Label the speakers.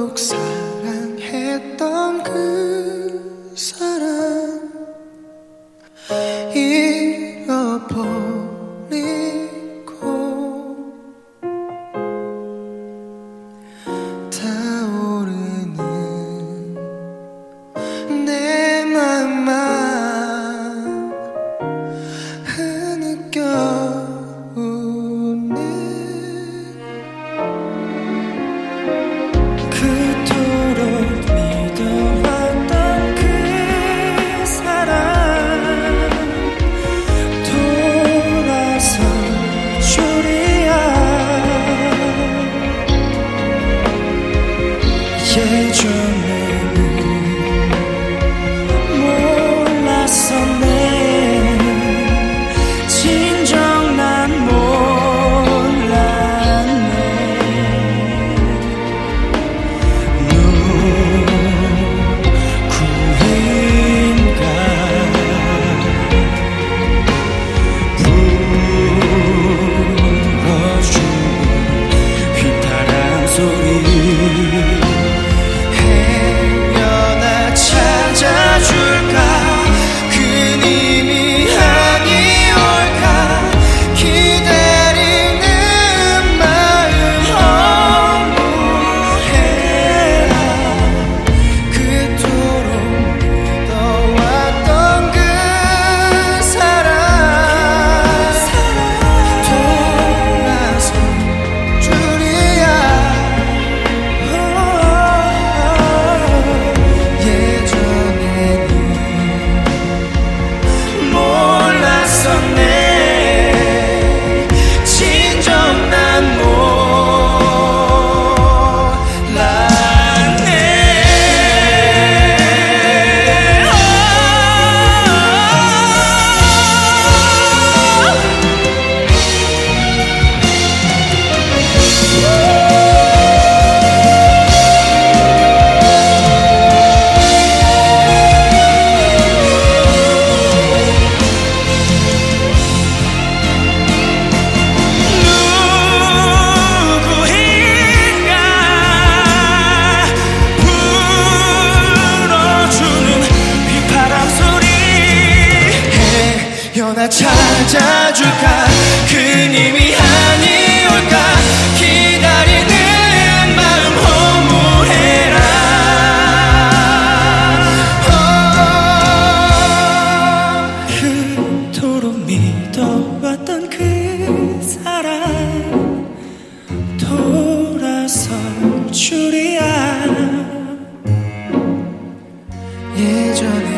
Speaker 1: 꼭 사랑했던 그 사람 잃어버리고 타오르는 내 nature. 일어나 찾아줄까? 그님이 아니 올까? 기다리는 마음 허무해라. 어, 그토록 믿어왔던 그 사람 돌아설 줄이야. 예전에